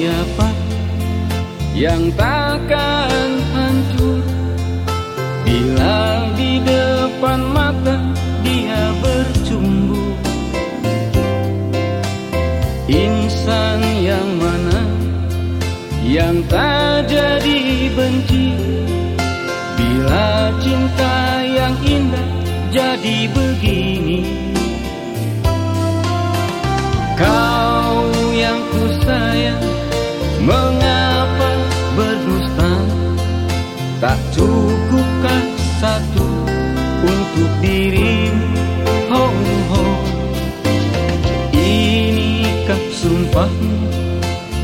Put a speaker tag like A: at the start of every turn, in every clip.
A: Siapa yang takkan hancur bila di depan mata dia bercumbu insan yang mana yang tak jadi benci? Bila cinta yang indah jadi begini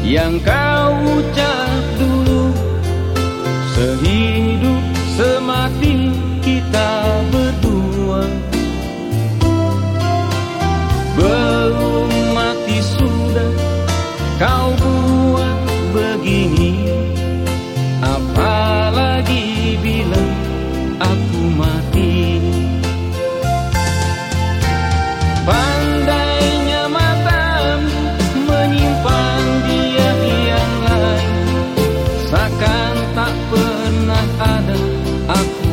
A: yang kau ucap up.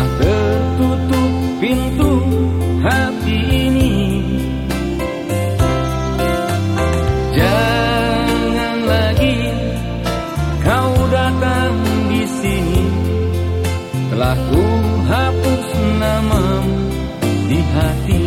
A: Telah tertutup pintu hati ini. Jangan lagi kau datang di sini. Telah ku hapus namamu di hati.